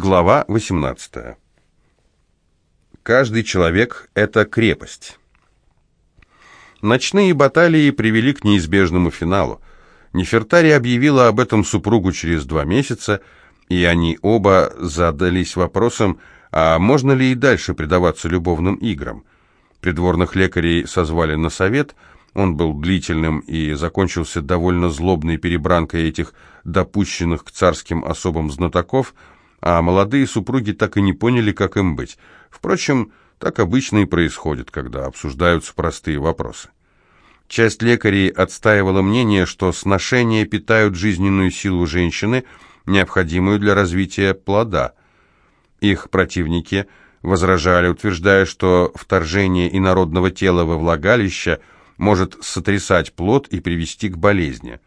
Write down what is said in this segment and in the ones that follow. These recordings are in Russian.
Глава 18. Каждый человек – это крепость. Ночные баталии привели к неизбежному финалу. Нефертари объявила об этом супругу через два месяца, и они оба задались вопросом, а можно ли и дальше предаваться любовным играм. Придворных лекарей созвали на совет, он был длительным и закончился довольно злобной перебранкой этих допущенных к царским особам знатоков – а молодые супруги так и не поняли, как им быть. Впрочем, так обычно и происходит, когда обсуждаются простые вопросы. Часть лекарей отстаивала мнение, что сношения питают жизненную силу женщины, необходимую для развития плода. Их противники возражали, утверждая, что вторжение инородного тела во влагалище может сотрясать плод и привести к болезни.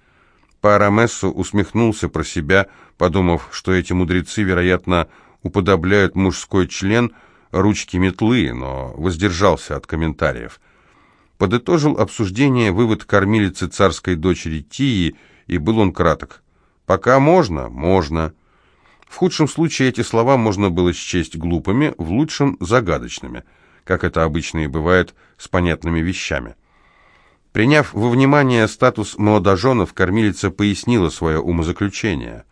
Парамессу усмехнулся про себя, подумав, что эти мудрецы, вероятно, уподобляют мужской член ручки метлы, но воздержался от комментариев. Подытожил обсуждение вывод кормилицы царской дочери Тии, и был он краток. «Пока можно? Можно». В худшем случае эти слова можно было счесть глупыми, в лучшем – загадочными, как это обычно и бывает с понятными вещами. Приняв во внимание статус молодоженов, кормилица пояснила свое умозаключение.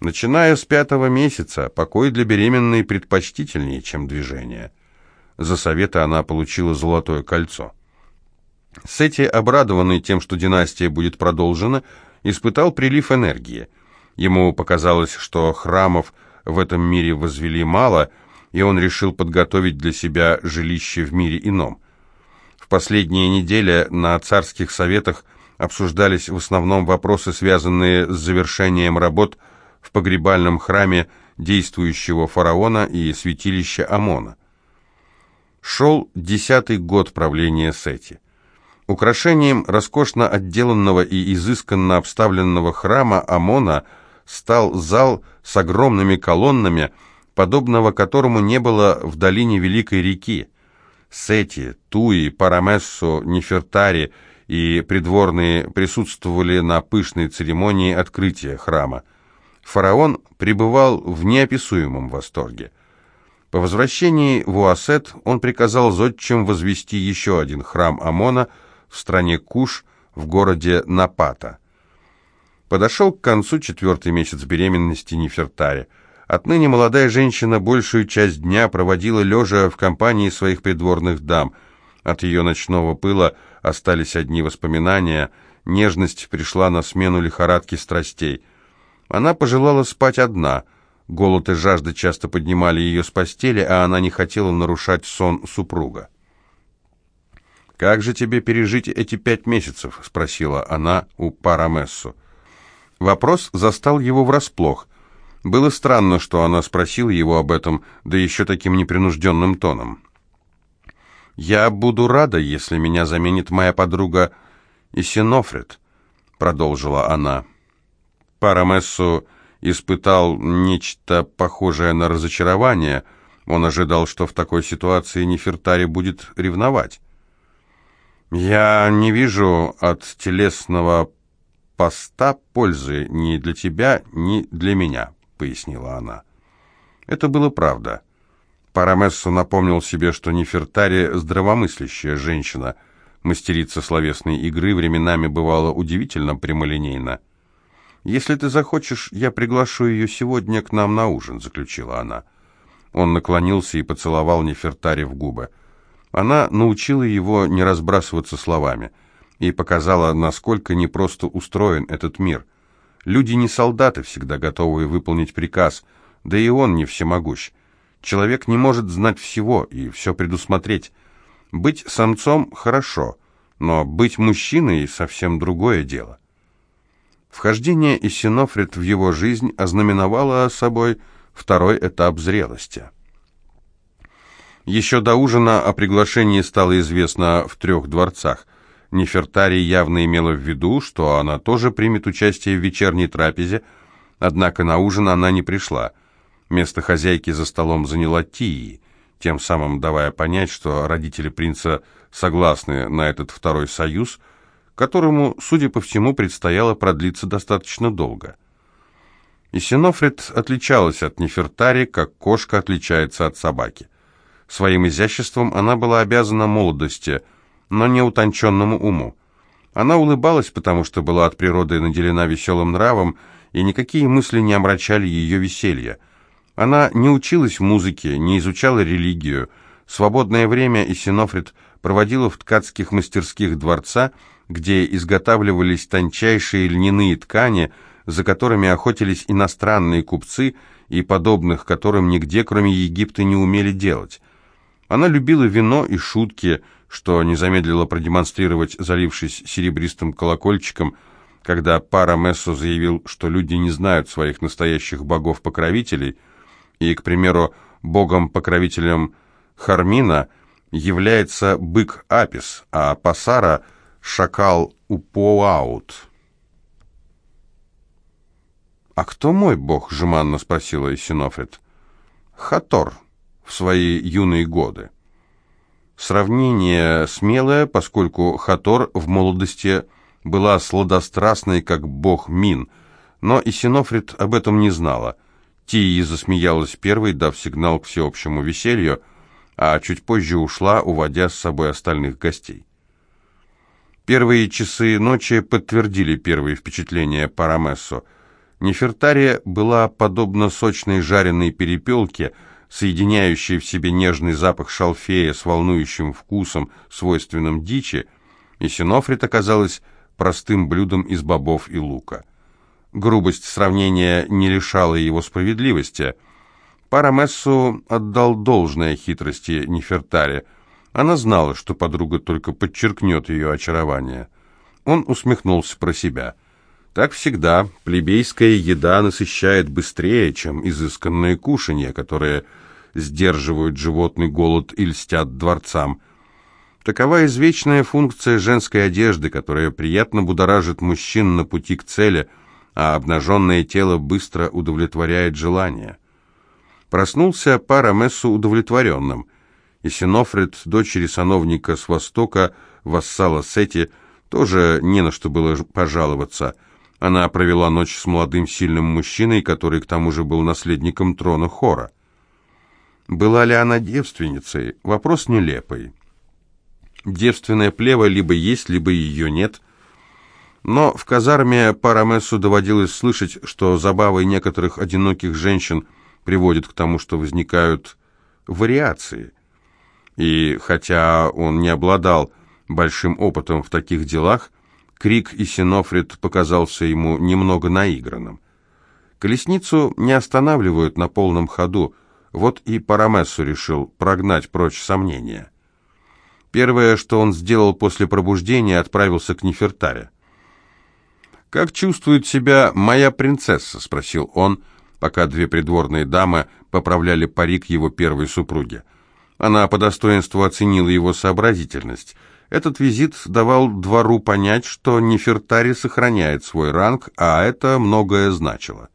Начиная с пятого месяца, покой для беременной предпочтительнее, чем движение. За советы она получила золотое кольцо. Сети, обрадованный тем, что династия будет продолжена, испытал прилив энергии. Ему показалось, что храмов в этом мире возвели мало, и он решил подготовить для себя жилище в мире ином. В последние недели на царских советах обсуждались в основном вопросы, связанные с завершением работ в погребальном храме действующего фараона и святилища Амона. Шел десятый год правления Сети. Украшением роскошно отделанного и изысканно обставленного храма Амона стал зал с огромными колоннами, подобного которому не было в долине Великой реки. Сети, Туи, Парамессо, Нефертари и придворные присутствовали на пышной церемонии открытия храма. Фараон пребывал в неописуемом восторге. По возвращении в Уасет он приказал зодчим возвести еще один храм Амона в стране Куш в городе Напата. Подошел к концу четвертый месяц беременности Нефертари – Отныне молодая женщина большую часть дня проводила лежа в компании своих придворных дам. От ее ночного пыла остались одни воспоминания, нежность пришла на смену лихорадки страстей. Она пожелала спать одна. Голод и жажда часто поднимали ее с постели, а она не хотела нарушать сон супруга. «Как же тебе пережить эти пять месяцев?» — спросила она у Парамессу. Вопрос застал его врасплох — было странно, что она спросила его об этом, да еще таким непринужденным тоном. «Я буду рада, если меня заменит моя подруга Исинофред», — продолжила она. Парамессу испытал нечто похожее на разочарование. Он ожидал, что в такой ситуации Нефертари будет ревновать. «Я не вижу от телесного поста пользы ни для тебя, ни для меня», — пояснила она. Это было правда. Парамессо напомнил себе, что Нефертари — здравомыслящая женщина. Мастерица словесной игры временами бывала удивительно прямолинейна. «Если ты захочешь, я приглашу ее сегодня к нам на ужин», — заключила она. Он наклонился и поцеловал Нефертари в губы. Она научила его не разбрасываться словами и показала, насколько непросто устроен этот мир — Люди не солдаты, всегда готовые выполнить приказ, да и он не всемогущ. Человек не может знать всего и все предусмотреть. Быть самцом – хорошо, но быть мужчиной – совсем другое дело. Вхождение Исинофрит в его жизнь ознаменовало собой второй этап зрелости. Еще до ужина о приглашении стало известно в трех дворцах. Нефертари явно имела в виду, что она тоже примет участие в вечерней трапезе, однако на ужин она не пришла. Место хозяйки за столом заняла Тии, тем самым давая понять, что родители принца согласны на этот второй союз, которому, судя по всему, предстояло продлиться достаточно долго. И Синофрит отличалась от Нефертари, как кошка отличается от собаки. Своим изяществом она была обязана молодости, но не утонченному уму. Она улыбалась, потому что была от природы наделена веселым нравом, и никакие мысли не омрачали ее веселье. Она не училась музыке, не изучала религию. Свободное время Исинофрит проводила в ткацких мастерских дворца, где изготавливались тончайшие льняные ткани, за которыми охотились иностранные купцы и подобных, которым нигде, кроме Египта, не умели делать. Она любила вино и шутки, что не замедлило продемонстрировать, залившись серебристым колокольчиком, когда пара Мессо заявил, что люди не знают своих настоящих богов-покровителей, и, к примеру, богом-покровителем Хармина является бык Апис, а Пасара — шакал Упоаут. «А кто мой бог?» — жеманно спросила Исинофрит. «Хатор», в свои юные годы. Сравнение смелое, поскольку Хатор в молодости была сладострастной, как бог Мин, но и Синофрит об этом не знала. Тии засмеялась первой, дав сигнал к всеобщему веселью, а чуть позже ушла, уводя с собой остальных гостей. Первые часы ночи подтвердили первые впечатления Парамессо. Нефертария была подобна сочной жареной перепелке – соединяющие в себе нежный запах шалфея с волнующим вкусом, свойственным дичи, и синофрит оказалась простым блюдом из бобов и лука. Грубость сравнения не лишала его справедливости. Парамессу отдал должное хитрости Нефертаре. Она знала, что подруга только подчеркнет ее очарование. Он усмехнулся про себя. Так всегда, плебейская еда насыщает быстрее, чем изысканное кушанье, которое сдерживают животный голод и льстят дворцам. Такова извечная функция женской одежды, которая приятно будоражит мужчин на пути к цели, а обнаженное тело быстро удовлетворяет желание. Проснулся Парамессу удовлетворенным, и Синофред, дочери сановника с Востока, вассала Сети, тоже не на что было пожаловаться. Она провела ночь с молодым сильным мужчиной, который к тому же был наследником трона Хора. Была ли она девственницей? Вопрос нелепый. Девственная плева либо есть, либо ее нет. Но в казарме Парамессу доводилось слышать, что забавы некоторых одиноких женщин приводят к тому, что возникают вариации. И хотя он не обладал большим опытом в таких делах, крик и Синофрит показался ему немного наигранным. Колесницу не останавливают на полном ходу, вот и Парамессу решил прогнать прочь сомнения. Первое, что он сделал после пробуждения, отправился к Нефертаре. «Как чувствует себя моя принцесса?» — спросил он, пока две придворные дамы поправляли парик его первой супруги. Она по достоинству оценила его сообразительность. Этот визит давал двору понять, что Нефертари сохраняет свой ранг, а это многое значило.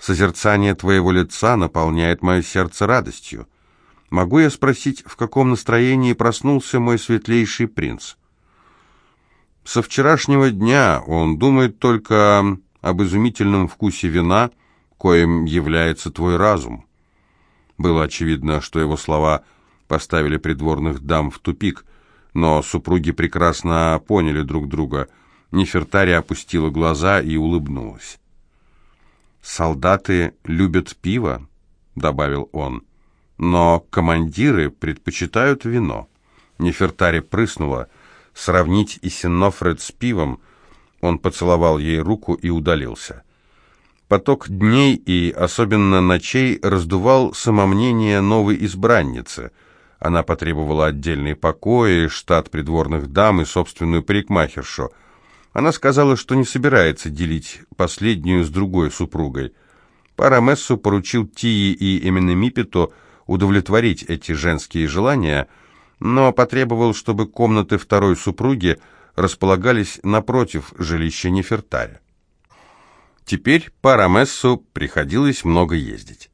Созерцание твоего лица наполняет мое сердце радостью. Могу я спросить, в каком настроении проснулся мой светлейший принц? Со вчерашнего дня он думает только об изумительном вкусе вина, коим является твой разум. Было очевидно, что его слова поставили придворных дам в тупик, но супруги прекрасно поняли друг друга. Нефертари опустила глаза и улыбнулась. «Солдаты любят пиво», — добавил он, — «но командиры предпочитают вино». Нефертари прыснула. Сравнить Исинофред с пивом, он поцеловал ей руку и удалился. Поток дней и особенно ночей раздувал самомнение новой избранницы. Она потребовала отдельные покои, штат придворных дам и собственную парикмахершу — она сказала, что не собирается делить последнюю с другой супругой. Парамессу поручил Тии и Эминемипету удовлетворить эти женские желания, но потребовал, чтобы комнаты второй супруги располагались напротив жилища Нефертаря. Теперь Парамессу приходилось много ездить.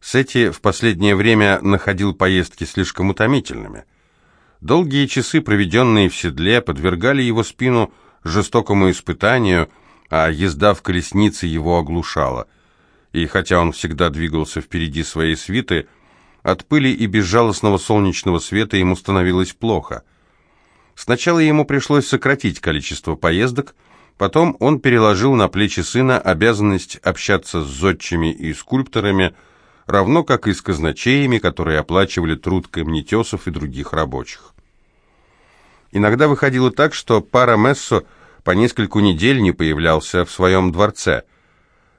Сети в последнее время находил поездки слишком утомительными. Долгие часы, проведенные в седле, подвергали его спину жестокому испытанию, а езда в колеснице его оглушала. И хотя он всегда двигался впереди своей свиты, от пыли и безжалостного солнечного света ему становилось плохо. Сначала ему пришлось сократить количество поездок, потом он переложил на плечи сына обязанность общаться с зодчими и скульпторами, равно как и с казначеями, которые оплачивали труд камнетесов и других рабочих. Иногда выходило так, что пара Мессо по нескольку недель не появлялся в своем дворце.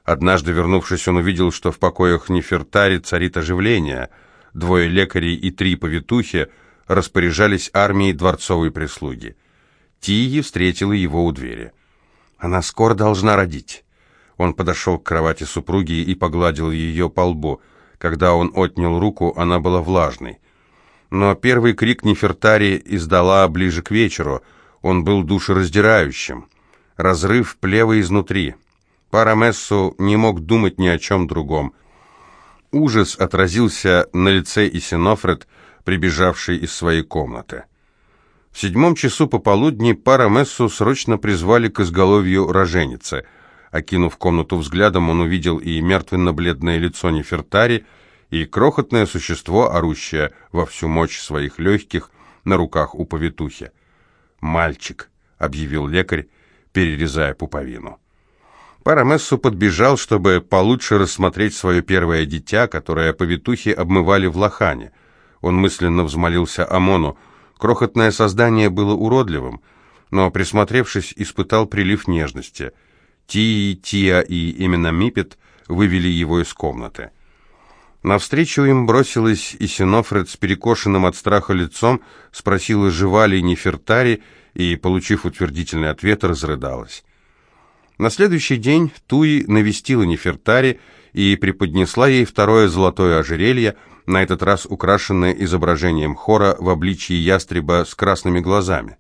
Однажды, вернувшись, он увидел, что в покоях Нефертари царит оживление. Двое лекарей и три повитухи распоряжались армией дворцовой прислуги. Тии встретила его у двери. «Она скоро должна родить». Он подошел к кровати супруги и погладил ее по лбу. Когда он отнял руку, она была влажной. Но первый крик Нефертари издала ближе к вечеру. Он был душераздирающим. Разрыв плева изнутри. Парамессу не мог думать ни о чем другом. Ужас отразился на лице Исинофред, прибежавшей из своей комнаты. В седьмом часу пополудни Парамессу срочно призвали к изголовью роженицы. Окинув комнату взглядом, он увидел и мертвенно-бледное лицо Нефертари, и крохотное существо, орущее во всю мощь своих легких, на руках у повитухи. «Мальчик», — объявил лекарь, перерезая пуповину. Парамессу подбежал, чтобы получше рассмотреть свое первое дитя, которое повитухи обмывали в лохане. Он мысленно взмолился Амону. Крохотное создание было уродливым, но, присмотревшись, испытал прилив нежности. Тии, Тия и именно Мипет вывели его из комнаты. Навстречу им бросилась и Синофред с перекошенным от страха лицом, спросила, жива ли Нефертари, и, получив утвердительный ответ, разрыдалась. На следующий день Туи навестила Нефертари и преподнесла ей второе золотое ожерелье, на этот раз украшенное изображением хора в обличии ястреба с красными глазами.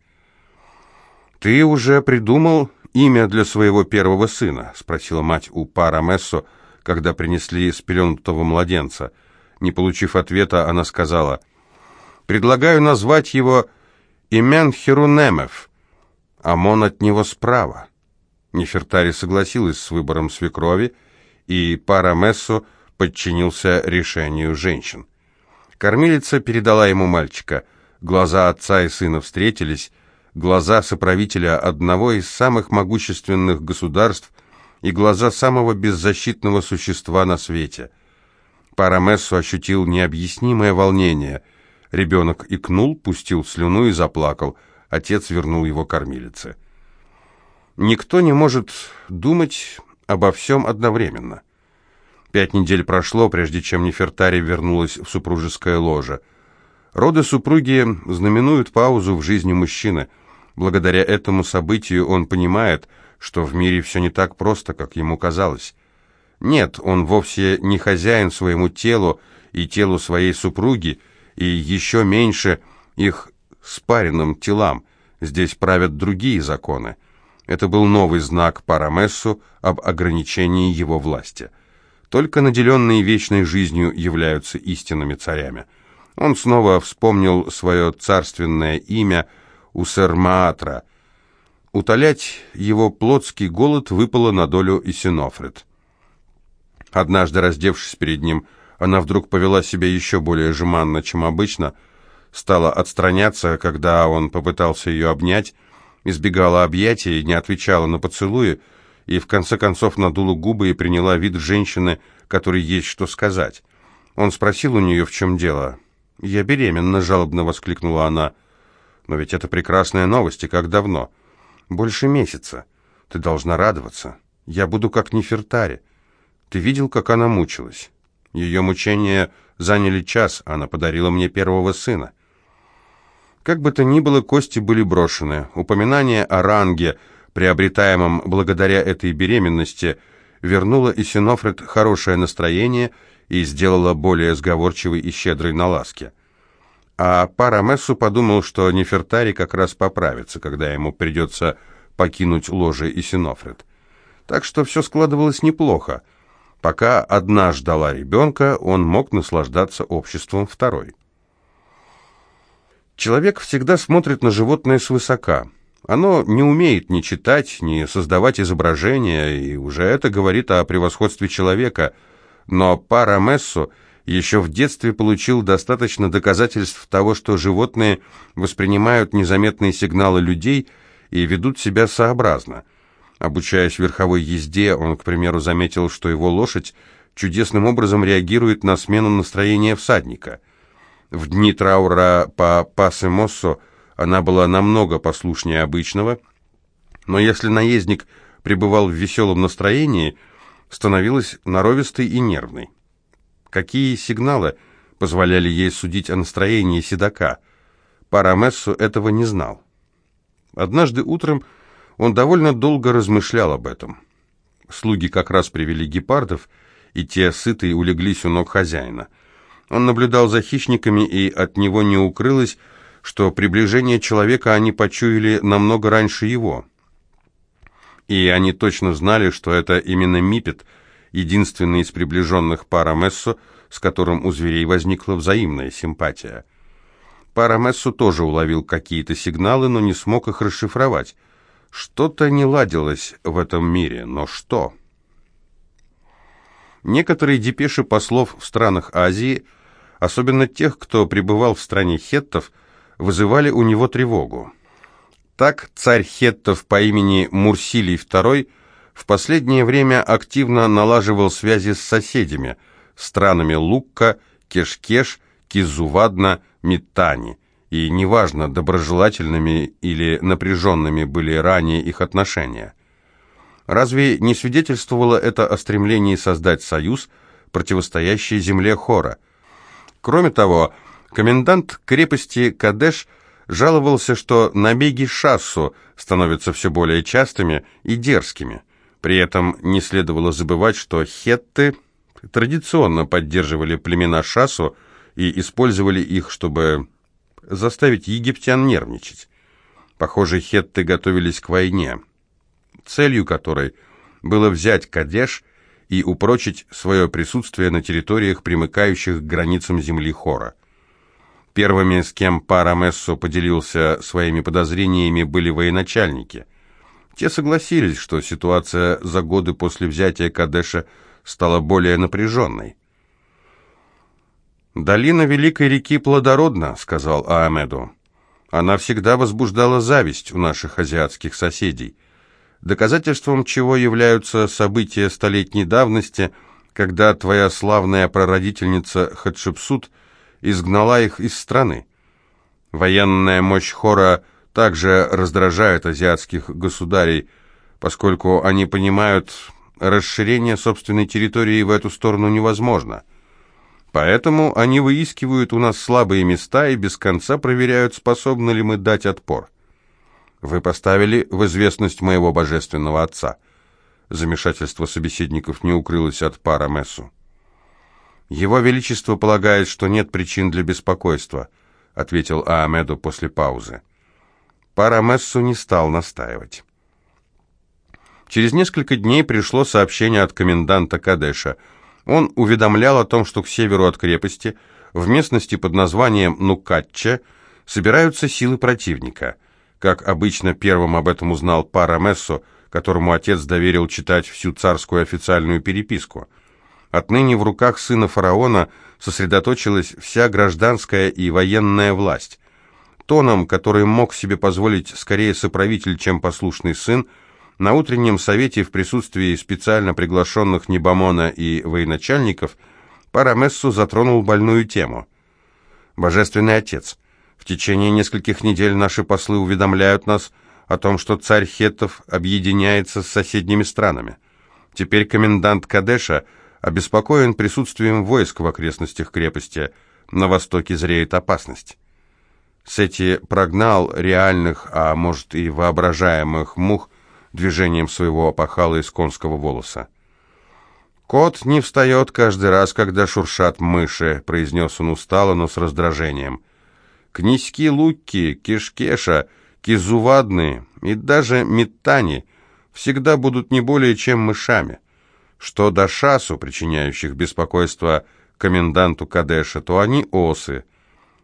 «Ты уже придумал имя для своего первого сына?» — спросила мать у Парамессо, — когда принесли спеленутого младенца. Не получив ответа, она сказала, «Предлагаю назвать его Имен Херунемев. Амон от него справа». Нефертари согласилась с выбором свекрови, и Парамессо подчинился решению женщин. Кормилица передала ему мальчика. Глаза отца и сына встретились, глаза соправителя одного из самых могущественных государств и глаза самого беззащитного существа на свете. Парамессу ощутил необъяснимое волнение. Ребенок икнул, пустил слюну и заплакал. Отец вернул его кормилице. Никто не может думать обо всем одновременно. Пять недель прошло, прежде чем Нефертари вернулась в супружеское ложе. Роды супруги знаменуют паузу в жизни мужчины. Благодаря этому событию он понимает – что в мире все не так просто, как ему казалось. Нет, он вовсе не хозяин своему телу и телу своей супруги, и еще меньше их спаренным телам. Здесь правят другие законы. Это был новый знак Парамессу об ограничении его власти. Только наделенные вечной жизнью являются истинными царями. Он снова вспомнил свое царственное имя Усермаатра, Утолять его плотский голод выпало на долю Исинофред. Однажды, раздевшись перед ним, она вдруг повела себя еще более жеманно, чем обычно, стала отстраняться, когда он попытался ее обнять, избегала объятий, не отвечала на поцелуи и в конце концов надула губы и приняла вид женщины, которой есть что сказать. Он спросил у нее, в чем дело. «Я беременна», — жалобно воскликнула она. «Но ведь это прекрасная новость, и как давно?» Больше месяца. Ты должна радоваться. Я буду как Нефертари. Ты видел, как она мучилась? Ее мучения заняли час, она подарила мне первого сына. Как бы то ни было, кости были брошены. Упоминание о ранге, приобретаемом благодаря этой беременности, вернуло Исинофред хорошее настроение и сделало более сговорчивой и щедрой на ласке а Парамессу подумал, что Нефертари как раз поправится, когда ему придется покинуть ложе Исинофред. Так что все складывалось неплохо. Пока одна ждала ребенка, он мог наслаждаться обществом второй. Человек всегда смотрит на животное свысока. Оно не умеет ни читать, ни создавать изображения, и уже это говорит о превосходстве человека. Но Парамессо еще в детстве получил достаточно доказательств того, что животные воспринимают незаметные сигналы людей и ведут себя сообразно. Обучаясь верховой езде, он, к примеру, заметил, что его лошадь чудесным образом реагирует на смену настроения всадника. В дни траура по Пасе-Моссо она была намного послушнее обычного, но если наездник пребывал в веселом настроении, становилась норовистой и нервной. Какие сигналы позволяли ей судить о настроении седока? Парамессу этого не знал. Однажды утром он довольно долго размышлял об этом. Слуги как раз привели гепардов, и те, сытые, улеглись у ног хозяина. Он наблюдал за хищниками, и от него не укрылось, что приближение человека они почуяли намного раньше его. И они точно знали, что это именно Мипет, единственный из приближенных Парамессо, с которым у зверей возникла взаимная симпатия. Парамессо тоже уловил какие-то сигналы, но не смог их расшифровать. Что-то не ладилось в этом мире, но что? Некоторые депеши послов в странах Азии, особенно тех, кто пребывал в стране хеттов, вызывали у него тревогу. Так царь хеттов по имени Мурсилий II в последнее время активно налаживал связи с соседями, странами Лукка, Кешкеш, Кизувадна, Митани, и неважно, доброжелательными или напряженными были ранее их отношения. Разве не свидетельствовало это о стремлении создать союз, противостоящий земле Хора? Кроме того, Комендант крепости Кадеш жаловался, что набеги Шассу становятся все более частыми и дерзкими. При этом не следовало забывать, что хетты традиционно поддерживали племена Шассу и использовали их, чтобы заставить египтян нервничать. Похоже, хетты готовились к войне, целью которой было взять Кадеш и упрочить свое присутствие на территориях, примыкающих к границам земли Хора. Первыми, с кем Парамессо поделился своими подозрениями, были военачальники. Те согласились, что ситуация за годы после взятия Кадеша стала более напряженной. «Долина Великой реки плодородна», — сказал Аамеду. «Она всегда возбуждала зависть у наших азиатских соседей, доказательством чего являются события столетней давности, когда твоя славная прародительница Хатшепсут — изгнала их из страны. Военная мощь Хора также раздражает азиатских государей, поскольку они понимают, расширение собственной территории в эту сторону невозможно. Поэтому они выискивают у нас слабые места и без конца проверяют, способны ли мы дать отпор. Вы поставили в известность моего божественного отца. Замешательство собеседников не укрылось от пара Мессу. «Его Величество полагает, что нет причин для беспокойства», — ответил Аамеду после паузы. Парамессу не стал настаивать. Через несколько дней пришло сообщение от коменданта Кадеша. Он уведомлял о том, что к северу от крепости, в местности под названием Нукатча, собираются силы противника. Как обычно, первым об этом узнал Парамессо, которому отец доверил читать всю царскую официальную переписку — Отныне в руках сына фараона сосредоточилась вся гражданская и военная власть. Тоном, который мог себе позволить скорее соправитель, чем послушный сын, на утреннем совете в присутствии специально приглашенных Небамона и военачальников Парамессу затронул больную тему. «Божественный отец, в течение нескольких недель наши послы уведомляют нас о том, что царь Хеттов объединяется с соседними странами. Теперь комендант Кадеша – обеспокоен присутствием войск в окрестностях крепости. На востоке зреет опасность. Сети прогнал реальных, а может и воображаемых мух движением своего опахала из конского волоса. «Кот не встает каждый раз, когда шуршат мыши», — произнес он устало, но с раздражением. «Князьки Лукки, Кишкеша, Кизувадные и даже Метани всегда будут не более чем мышами». Что до шасу, причиняющих беспокойство коменданту Кадеша, то они осы.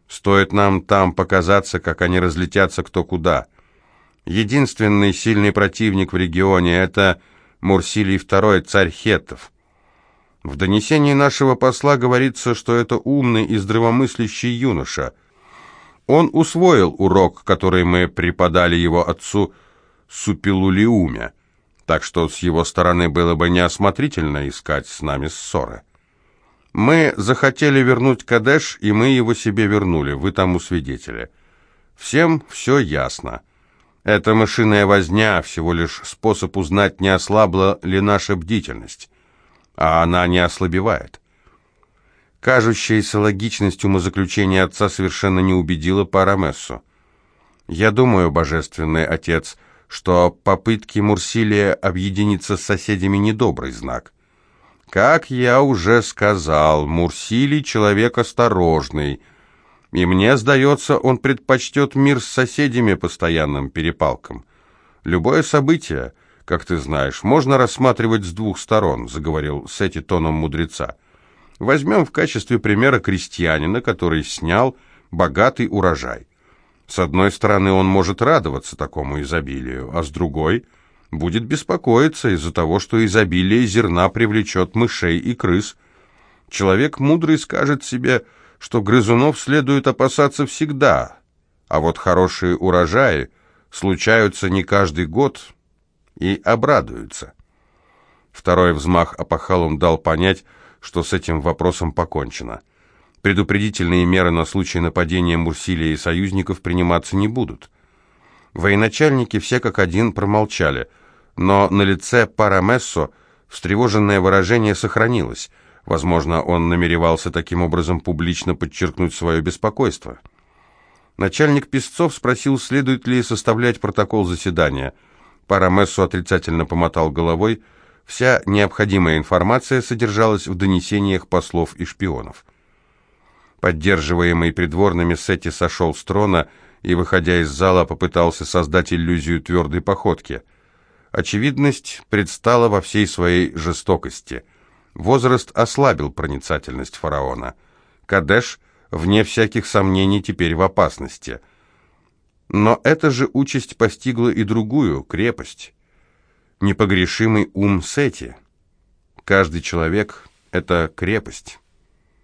Стоит нам там показаться, как они разлетятся кто куда. Единственный сильный противник в регионе – это Мурсилий II, царь хеттов. В донесении нашего посла говорится, что это умный и здравомыслящий юноша. Он усвоил урок, который мы преподали его отцу Супилулиуме, так что с его стороны было бы неосмотрительно искать с нами ссоры. Мы захотели вернуть Кадеш, и мы его себе вернули, вы тому свидетели. Всем все ясно. Эта мышиная возня всего лишь способ узнать, не ослабла ли наша бдительность а она не ослабевает. Кажущаяся логичность умозаключения отца совершенно не убедила Парамессу. «Я думаю, божественный отец, что попытки Мурсилия объединиться с соседями недобрый знак. Как я уже сказал, Мурсилий человек осторожный, и мне сдается, он предпочтет мир с соседями постоянным перепалкам. Любое событие — как ты знаешь, можно рассматривать с двух сторон», — заговорил Сети тоном мудреца. «Возьмем в качестве примера крестьянина, который снял богатый урожай. С одной стороны, он может радоваться такому изобилию, а с другой — будет беспокоиться из-за того, что изобилие зерна привлечет мышей и крыс. Человек мудрый скажет себе, что грызунов следует опасаться всегда, а вот хорошие урожаи случаются не каждый год, и обрадуются. Второй взмах опахалом дал понять, что с этим вопросом покончено. Предупредительные меры на случай нападения Мурсилия и союзников приниматься не будут. Военачальники все как один промолчали, но на лице Парамессо встревоженное выражение сохранилось. Возможно, он намеревался таким образом публично подчеркнуть свое беспокойство. Начальник Песцов спросил, следует ли составлять протокол заседания – Парамессу отрицательно помотал головой. Вся необходимая информация содержалась в донесениях послов и шпионов. Поддерживаемый придворными Сетти сошел с трона и, выходя из зала, попытался создать иллюзию твердой походки. Очевидность предстала во всей своей жестокости. Возраст ослабил проницательность фараона. Кадеш, вне всяких сомнений, теперь в опасности – но эта же участь постигла и другую крепость. Непогрешимый ум Сети. Каждый человек — это крепость.